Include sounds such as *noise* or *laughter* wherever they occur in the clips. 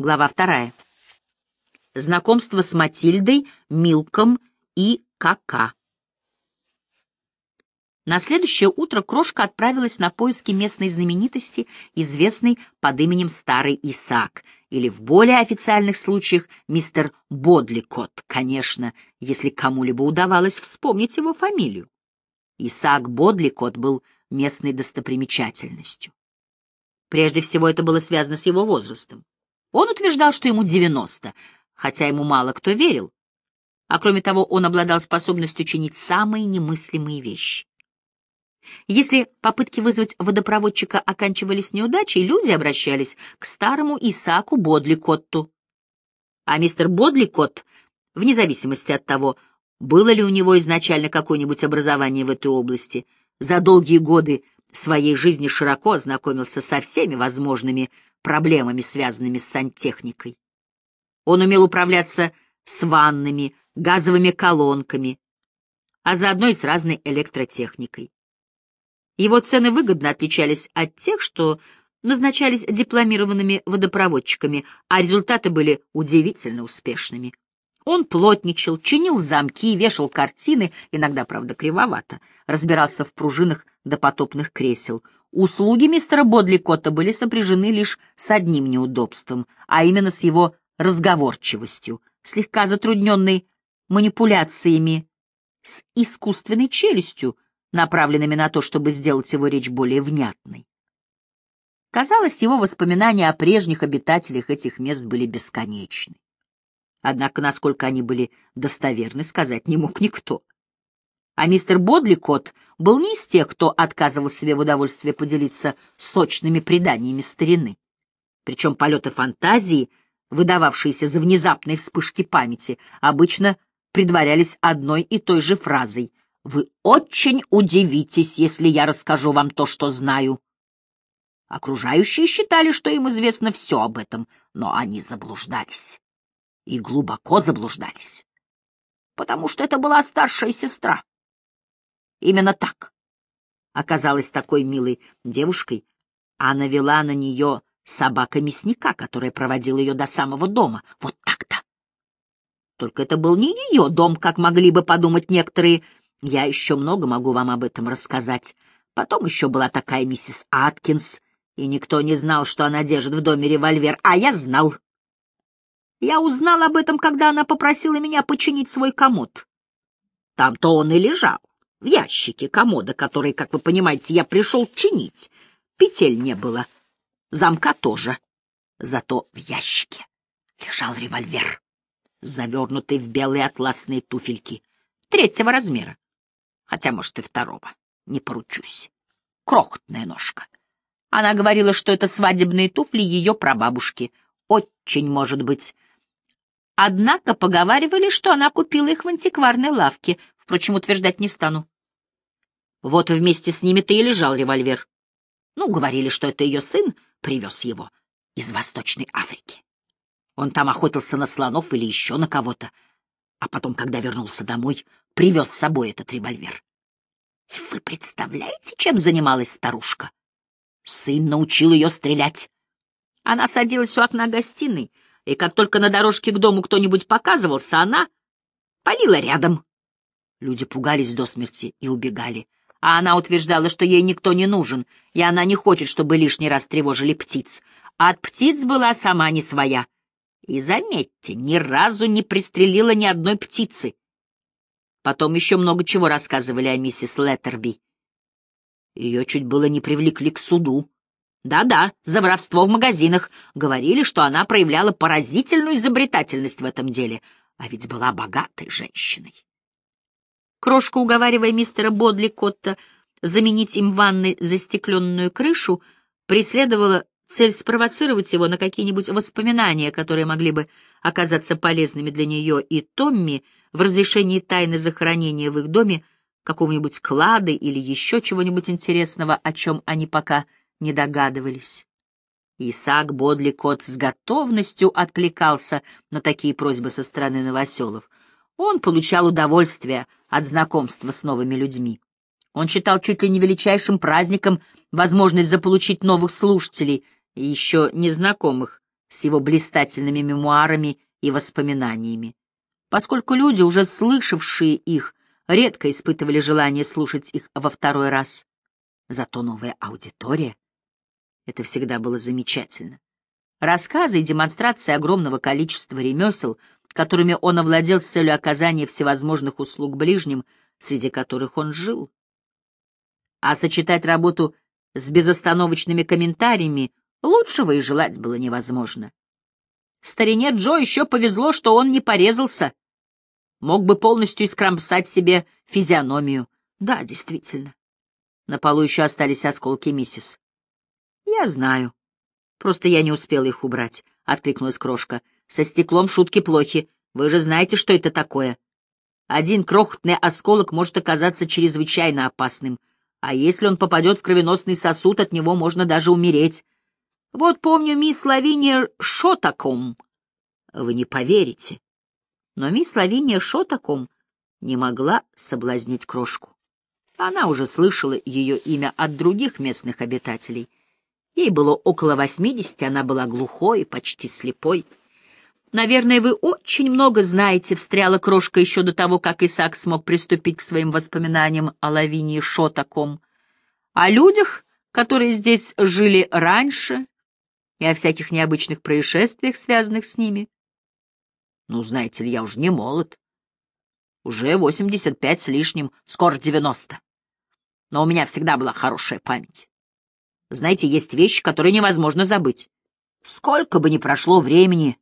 Глава вторая. Знакомство с Матильдой, Милком и Кака. На следующее утро Крошка отправилась на поиски местной знаменитости, известной под именем Старый Исаак, или в более официальных случаях мистер Бодликот, конечно, если кому-либо удавалось вспомнить его фамилию. Исаак Бодликот был местной достопримечательностью. Прежде всего это было связано с его возрастом. Он утверждал, что ему 90, хотя ему мало кто верил. А кроме того, он обладал способностью чинить самые немыслимые вещи. Если попытки вызвать водопроводчика оканчивались неудачей, люди обращались к старому Исааку Бодликотту. А мистер Бодликотт, вне зависимости от того, было ли у него изначально какое-нибудь образование в этой области, за долгие годы своей жизни широко ознакомился со всеми возможными проблемами, связанными с сантехникой. Он умел управляться с ваннами, газовыми колонками, а заодно и с разной электротехникой. Его цены выгодно отличались от тех, что назначались дипломированными водопроводчиками, а результаты были удивительно успешными. Он плотничал, чинил замки, вешал картины, иногда, правда, кривовато, разбирался в пружинах допотопных кресел. Услуги мистера Бодликота были сопряжены лишь с одним неудобством, а именно с его разговорчивостью, слегка затрудненной манипуляциями с искусственной челюстью, направленными на то, чтобы сделать его речь более внятной. Казалось, его воспоминания о прежних обитателях этих мест были бесконечны. Однако, насколько они были достоверны, сказать не мог никто. А мистер Бодликот был не из тех, кто отказывал себе в удовольствии поделиться сочными преданиями старины. Причем полеты фантазии, выдававшиеся за внезапные вспышки памяти, обычно предварялись одной и той же фразой «Вы очень удивитесь, если я расскажу вам то, что знаю». Окружающие считали, что им известно все об этом, но они заблуждались и глубоко заблуждались, потому что это была старшая сестра. Именно так. Оказалась такой милой девушкой, а навела на нее собака мясника, которая проводила ее до самого дома. Вот так-то. Только это был не ее дом, как могли бы подумать некоторые. Я еще много могу вам об этом рассказать. Потом еще была такая миссис Аткинс, и никто не знал, что она держит в доме револьвер, а я знал. Я узнал об этом, когда она попросила меня починить свой комод. Там-то он и лежал, в ящике комода, который, как вы понимаете, я пришел чинить. Петель не было, замка тоже. Зато в ящике лежал револьвер, завернутый в белые атласные туфельки, третьего размера, хотя, может, и второго, не поручусь. Крохотная ножка. Она говорила, что это свадебные туфли ее прабабушки. Очень, может быть, Однако поговаривали, что она купила их в антикварной лавке, впрочем, утверждать не стану. Вот вместе с ними-то и лежал револьвер. Ну, говорили, что это ее сын привез его из Восточной Африки. Он там охотился на слонов или еще на кого-то, а потом, когда вернулся домой, привез с собой этот револьвер. И вы представляете, чем занималась старушка? Сын научил ее стрелять. Она садилась у окна гостиной, и как только на дорожке к дому кто-нибудь показывался, она палила рядом. Люди пугались до смерти и убегали, а она утверждала, что ей никто не нужен, и она не хочет, чтобы лишний раз тревожили птиц. От птиц была сама не своя. И, заметьте, ни разу не пристрелила ни одной птицы. Потом еще много чего рассказывали о миссис Леттерби. Ее чуть было не привлекли к суду. Да-да, за воровство в магазинах. Говорили, что она проявляла поразительную изобретательность в этом деле, а ведь была богатой женщиной. Крошка, уговаривая мистера Бодли Котта заменить им ванной застекленную крышу, преследовала цель спровоцировать его на какие-нибудь воспоминания, которые могли бы оказаться полезными для нее и Томми в разрешении тайны захоронения в их доме какого-нибудь клада или еще чего-нибудь интересного, о чем они пока не догадывались. Исаак Бодли Кот с готовностью откликался на такие просьбы со стороны новоселов. Он получал удовольствие от знакомства с новыми людьми. Он считал чуть ли не величайшим праздником возможность заполучить новых слушателей, еще незнакомых с его блистательными мемуарами и воспоминаниями, поскольку люди, уже слышавшие их, редко испытывали желание слушать их во второй раз. Зато новая аудитория — это всегда было замечательно. Рассказы и демонстрации огромного количества ремесел, которыми он овладел с целью оказания всевозможных услуг ближним, среди которых он жил. А сочетать работу с безостановочными комментариями лучшего и желать было невозможно. Старине Джо еще повезло, что он не порезался. Мог бы полностью искромсать себе физиономию. Да, действительно. На полу еще остались осколки миссис. Я знаю. Просто я не успела их убрать, — откликнулась крошка. Со стеклом шутки плохи. Вы же знаете, что это такое. Один крохотный осколок может оказаться чрезвычайно опасным. А если он попадет в кровеносный сосуд, от него можно даже умереть. Вот помню мисс Лавиния Шотаком. Вы не поверите. Но мисс Лавиния Шотаком не могла соблазнить крошку. Она уже слышала ее имя от других местных обитателей. Ей было около восьмидесяти, она была глухой почти слепой. «Наверное, вы очень много знаете», — встряла крошка еще до того, как Исаак смог приступить к своим воспоминаниям о Лавинии Шотаком. «О людях, которые здесь жили раньше, и о всяких необычных происшествиях, связанных с ними». «Ну, знаете ли, я уже не молод. Уже восемьдесят пять с лишним, скоро девяносто. Но у меня всегда была хорошая память. Знаете, есть вещи, которые невозможно забыть. Сколько бы ни прошло времени,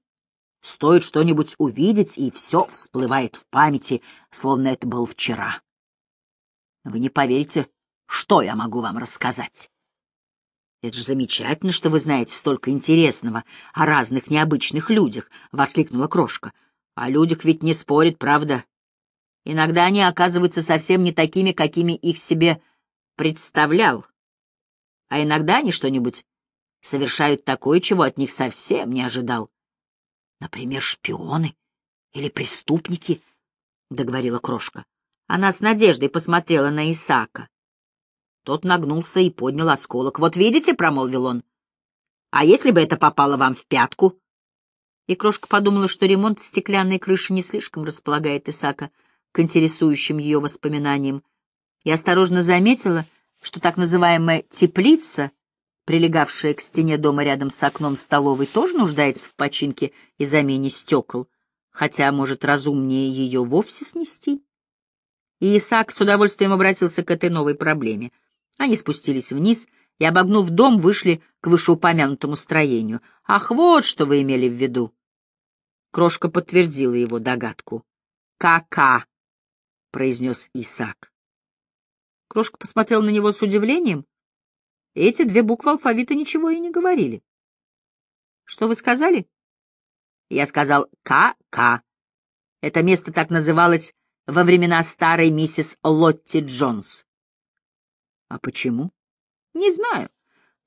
Стоит что-нибудь увидеть, и все всплывает в памяти, словно это был вчера. Вы не поверите, что я могу вам рассказать. Это же замечательно, что вы знаете столько интересного о разных необычных людях, — воскликнула Крошка. О людях ведь не спорит, правда? Иногда они оказываются совсем не такими, какими их себе представлял. А иногда они что-нибудь совершают такое, чего от них совсем не ожидал. Например, шпионы или преступники, — договорила крошка. Она с надеждой посмотрела на Исака. Тот нагнулся и поднял осколок. «Вот видите», — промолвил он, — «а если бы это попало вам в пятку?» И крошка подумала, что ремонт стеклянной крыши не слишком располагает Исака к интересующим ее воспоминаниям, и осторожно заметила, что так называемая «теплица» прилегавшая к стене дома рядом с окном столовой, тоже нуждается в починке и замене стекол, хотя, может, разумнее ее вовсе снести. И Исаак с удовольствием обратился к этой новой проблеме. Они спустились вниз и, обогнув дом, вышли к вышеупомянутому строению. «Ах, вот что вы имели в виду!» Крошка подтвердила его догадку. «Ка-ка!» — произнес Исаак. Крошка посмотрел на него с удивлением, эти две буквы алфавита ничего и не говорили. Что вы сказали? Я сказал К.К. Это место так называлось во времена старой миссис Лотти Джонс. А почему? Не знаю.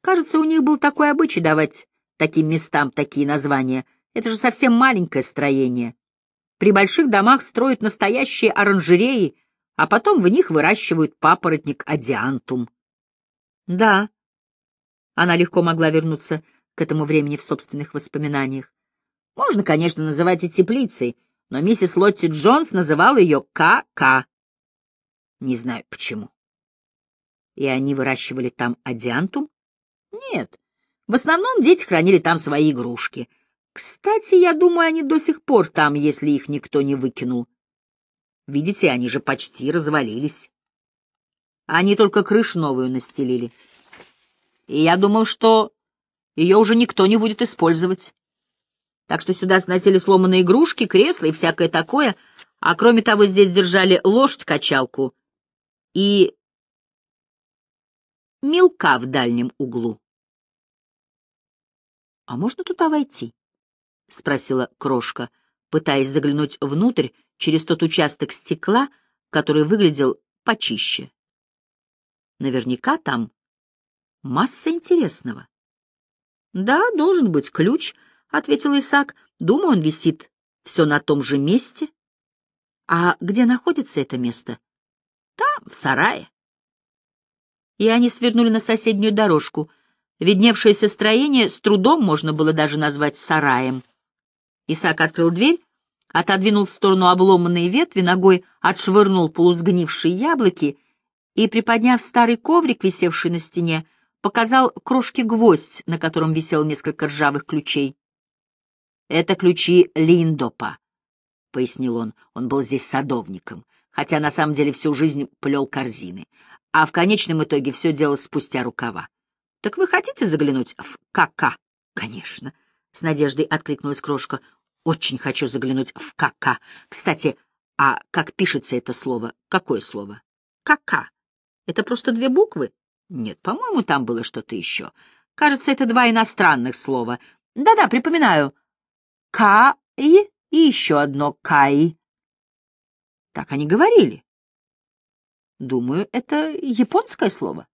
Кажется, у них был такой обычай давать таким местам такие названия. Это же совсем маленькое строение. При больших домах строят настоящие оранжереи, а потом в них выращивают папоротник адиантум. Да, она легко могла вернуться к этому времени в собственных воспоминаниях. Можно, конечно, называть и теплицей, но миссис Лотти Джонс называла ее К.К. Не знаю почему. И они выращивали там адиантум? Нет. В основном дети хранили там свои игрушки. Кстати, я думаю, они до сих пор там, если их никто не выкинул. Видите, они же почти развалились. Они только крышу новую настелили и я думал, что ее уже никто не будет использовать. Так что сюда сносили сломанные игрушки, кресла и всякое такое, а кроме того здесь держали лошадь-качалку и мелка в дальнем углу. — А можно туда войти? — спросила крошка, пытаясь заглянуть внутрь через тот участок стекла, который выглядел почище. Наверняка там Масса интересного. Да, должен быть ключ, ответил Исаак. Думаю, он висит все на том же месте. А где находится это место? Там, в сарае. И они свернули на соседнюю дорожку. Видневшееся строение с трудом можно было даже назвать сараем. Исаак открыл дверь, отодвинул в сторону обломанные ветви, ногой отшвырнул полусгнившие яблоки и, приподняв старый коврик, висевший на стене, показал крошке гвоздь, на котором висел несколько ржавых ключей. «Это ключи Линдопа», — пояснил он. Он был здесь садовником, хотя на самом деле всю жизнь плел корзины, а в конечном итоге все делал спустя рукава. «Так вы хотите заглянуть в КК?» «Конечно», — с надеждой откликнулась крошка. «Очень хочу заглянуть в КК. Кстати, а как пишется это слово? Какое слово?» «КК. Это просто две буквы?» «Нет, по-моему, там было что-то еще. Кажется, это два иностранных слова. Да-да, припоминаю. К и еще одно Кай. Так они говорили. Думаю, это японское слово.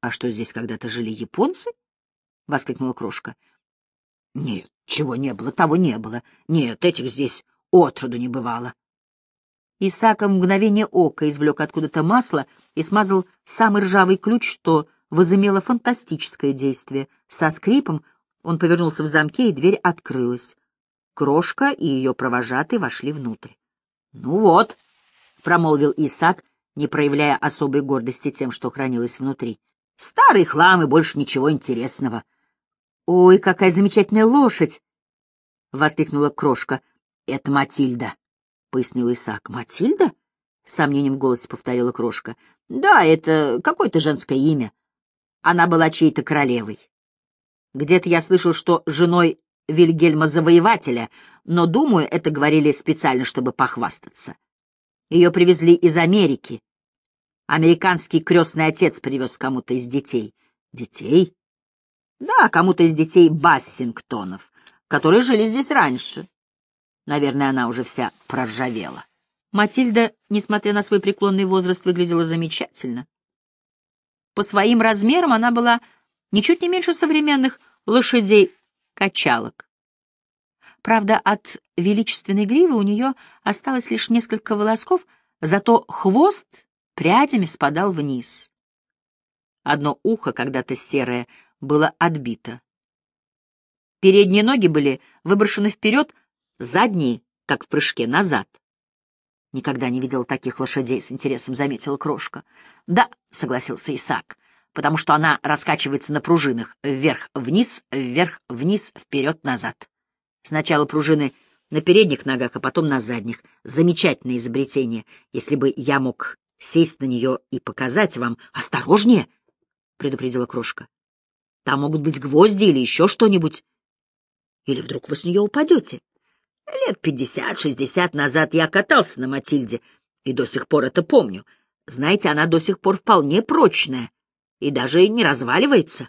А что, здесь когда-то жили японцы? — воскликнула крошка. — Нет, чего не было, того не было. Нет, этих здесь отроду не бывало. Исаак в мгновение ока извлек откуда-то масло и смазал самый ржавый ключ, что возымело фантастическое действие. Со скрипом он повернулся в замке, и дверь открылась. Крошка и ее провожатый вошли внутрь. — Ну вот, — промолвил Исаак, не проявляя особой гордости тем, что хранилось внутри. — Старый хлам и больше ничего интересного. — Ой, какая замечательная лошадь! — воскликнула Крошка. — Это Матильда, — пояснил Исаак. — Матильда? — с сомнением в голосе повторила Крошка. — Да, это какое-то женское имя. Она была чьей-то королевой. Где-то я слышал, что женой Вильгельма Завоевателя, но, думаю, это говорили специально, чтобы похвастаться. Ее привезли из Америки. Американский крестный отец привез кому-то из детей. Детей? Да, кому-то из детей Бассингтонов, которые жили здесь раньше. Наверное, она уже вся проржавела. Матильда, несмотря на свой преклонный возраст, выглядела замечательно. По своим размерам она была ничуть не меньше современных лошадей качалок. Правда, от величественной гривы у нее осталось лишь несколько волосков, зато хвост прядями спадал вниз. Одно ухо, когда-то серое, было отбито. Передние ноги были выброшены вперед, задние, как в прыжке, назад. Никогда не видел таких лошадей, с интересом заметила Крошка. Да, согласился Исаак потому что она раскачивается на пружинах вверх-вниз, вверх-вниз, вперед-назад. Сначала пружины на передних ногах, а потом на задних. Замечательное изобретение. Если бы я мог сесть на нее и показать вам... Осторожнее! — предупредила крошка. Там могут быть гвозди или еще что-нибудь. Или вдруг вы с нее упадете. Лет пятьдесят-шестьдесят назад я катался на Матильде, и до сих пор это помню. Знаете, она до сих пор вполне прочная и даже не разваливается.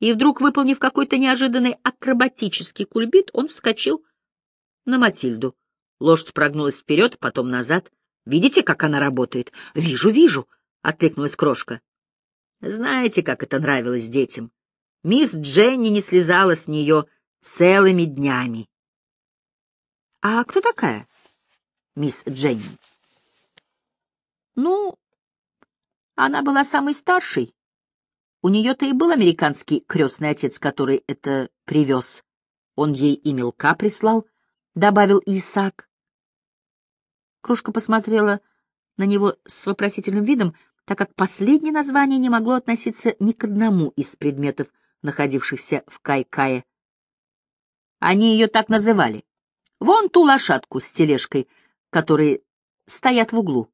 И вдруг, выполнив какой-то неожиданный акробатический кульбит, он вскочил на Матильду. Лошадь прогнулась вперед, потом назад. «Видите, как она работает?» «Вижу, вижу», — откликнулась крошка. «Знаете, как это нравилось детям? Мисс Дженни не слезала с нее целыми днями». «А кто такая, мисс Дженни?» «Ну, она была самой старшей. У нее-то и был американский крестный отец, который это привез. Он ей и мелка прислал, — добавил Исаак. Кружка посмотрела на него с вопросительным видом, так как последнее название не могло относиться ни к одному из предметов, находившихся в Кай-Кае. Они ее так называли. Вон ту лошадку с тележкой, которые стоят в углу.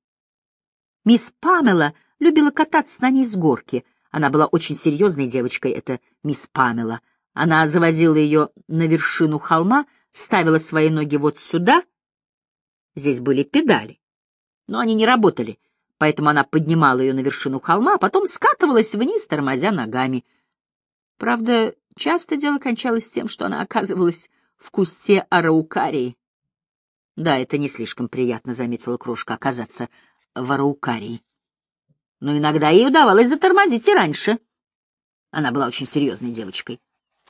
Мисс Памела — любила кататься на ней с горки. Она была очень серьезной девочкой, это мисс Памела. Она завозила ее на вершину холма, ставила свои ноги вот сюда. Здесь были педали, но они не работали, поэтому она поднимала ее на вершину холма, а потом скатывалась вниз, тормозя ногами. Правда, часто дело кончалось тем, что она оказывалась в кусте араукарии. Да, это не слишком приятно, — заметила крошка, — оказаться в араукарии но иногда ей удавалось затормозить и раньше. Она была очень серьезной девочкой.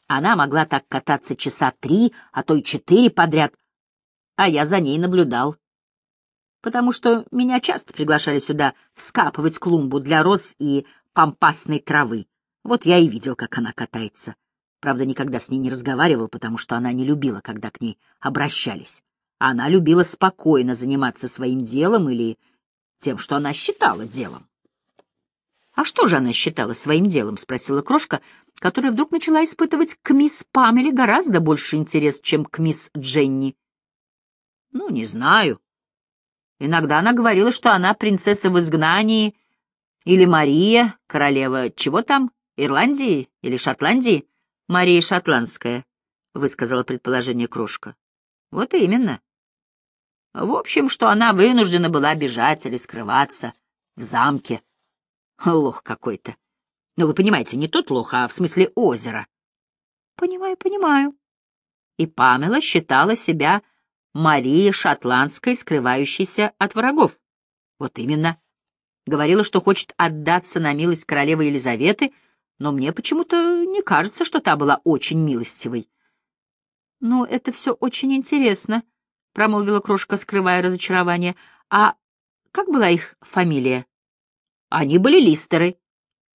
Она могла так кататься часа три, а то и четыре подряд, а я за ней наблюдал. Потому что меня часто приглашали сюда вскапывать клумбу для роз и пампасной травы. Вот я и видел, как она катается. Правда, никогда с ней не разговаривал, потому что она не любила, когда к ней обращались. Она любила спокойно заниматься своим делом или тем, что она считала делом. «А что же она считала своим делом?» — спросила крошка, которая вдруг начала испытывать к мисс Памеле гораздо больше интерес, чем к мисс Дженни. «Ну, не знаю. Иногда она говорила, что она принцесса в изгнании, или Мария, королева чего там, Ирландии или Шотландии?» «Мария Шотландская», — высказала предположение крошка. «Вот именно. В общем, что она вынуждена была бежать или скрываться в замке. Лох какой-то. Но вы понимаете, не тот лох, а в смысле озера. Понимаю, понимаю. И Памела считала себя Марией Шотландской, скрывающейся от врагов. Вот именно. Говорила, что хочет отдаться на милость королевы Елизаветы, но мне почему-то не кажется, что та была очень милостивой. — Ну, это все очень интересно, — промолвила крошка, скрывая разочарование. — А как была их фамилия? — Они были Листеры.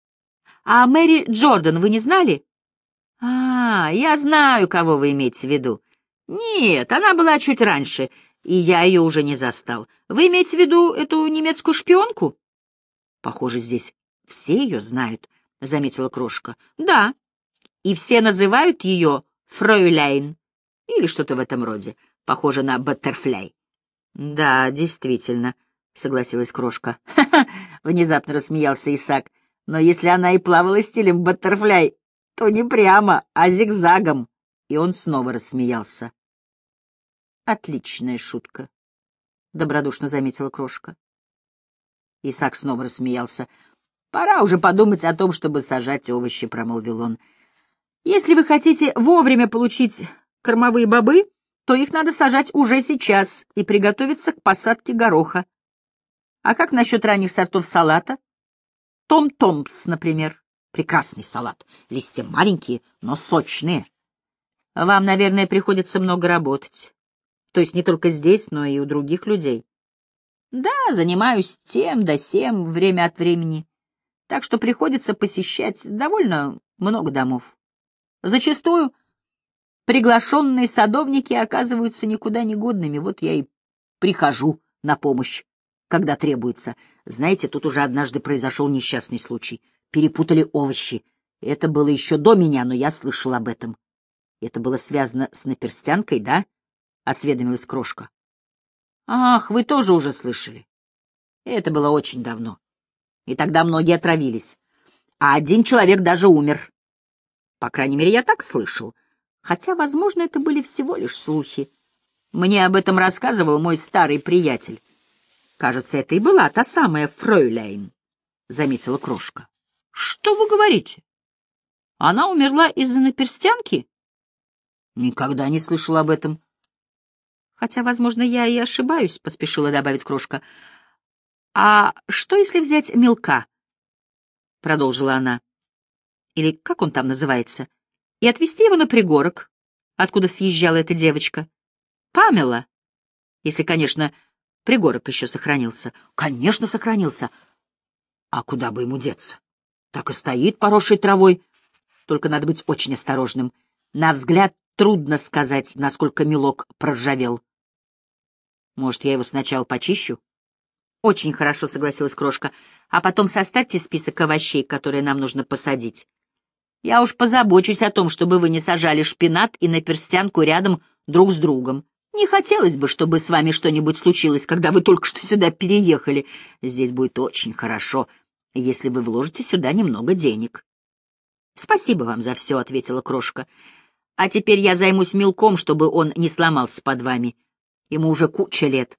— А Мэри Джордан вы не знали? — А, я знаю, кого вы имеете в виду. — Нет, она была чуть раньше, и я ее уже не застал. Вы имеете в виду эту немецкую шпионку? — Похоже, здесь все ее знают, — заметила крошка. — Да, и все называют ее Фройляйн или что-то в этом роде. Похоже на баттерфляй. — Да, действительно, — согласилась крошка. *laughs* Внезапно рассмеялся Исаак. «Но если она и плавала стилем баттерфляй, то не прямо, а зигзагом». И он снова рассмеялся. «Отличная шутка», — добродушно заметила крошка. Исаак снова рассмеялся. «Пора уже подумать о том, чтобы сажать овощи», — промолвил он. «Если вы хотите вовремя получить кормовые бобы, то их надо сажать уже сейчас и приготовиться к посадке гороха. А как насчет ранних сортов салата? Том-томпс, например. Прекрасный салат. Листья маленькие, но сочные. Вам, наверное, приходится много работать. То есть не только здесь, но и у других людей. Да, занимаюсь тем да сем время от времени. Так что приходится посещать довольно много домов. Зачастую приглашенные садовники оказываются никуда не годными, вот я и прихожу на помощь, когда требуется. Знаете, тут уже однажды произошел несчастный случай. Перепутали овощи. Это было еще до меня, но я слышал об этом. Это было связано с наперстянкой, да? — осведомилась крошка. — Ах, вы тоже уже слышали. Это было очень давно. И тогда многие отравились. А один человек даже умер. По крайней мере, я так слышал. Хотя, возможно, это были всего лишь слухи. Мне об этом рассказывал мой старый приятель. Кажется, это и была та самая Фройляйн, — заметила крошка. — Что вы говорите? Она умерла из-за наперстянки? — Никогда не слышал об этом. — Хотя, возможно, я и ошибаюсь, — поспешила добавить крошка. — А что, если взять мелка? — продолжила она. — Или как он там называется? — и отвезти его на пригорок, откуда съезжала эта девочка. Памела, если, конечно, пригорок еще сохранился. Конечно, сохранился. А куда бы ему деться? Так и стоит, поросшей травой. Только надо быть очень осторожным. На взгляд трудно сказать, насколько мелок проржавел. Может, я его сначала почищу? Очень хорошо, согласилась крошка. А потом составьте список овощей, которые нам нужно посадить. Я уж позабочусь о том, чтобы вы не сажали шпинат и наперстянку рядом друг с другом. Не хотелось бы, чтобы с вами что-нибудь случилось, когда вы только что сюда переехали. Здесь будет очень хорошо, если вы вложите сюда немного денег. — Спасибо вам за все, — ответила крошка. — А теперь я займусь мелком, чтобы он не сломался под вами. Ему уже куча лет.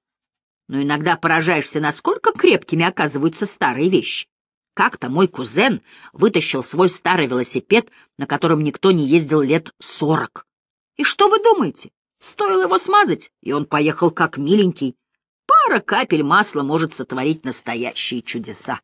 Но иногда поражаешься, насколько крепкими оказываются старые вещи. Как-то мой кузен вытащил свой старый велосипед, на котором никто не ездил лет сорок. И что вы думаете? Стоило его смазать, и он поехал как миленький. Пара капель масла может сотворить настоящие чудеса.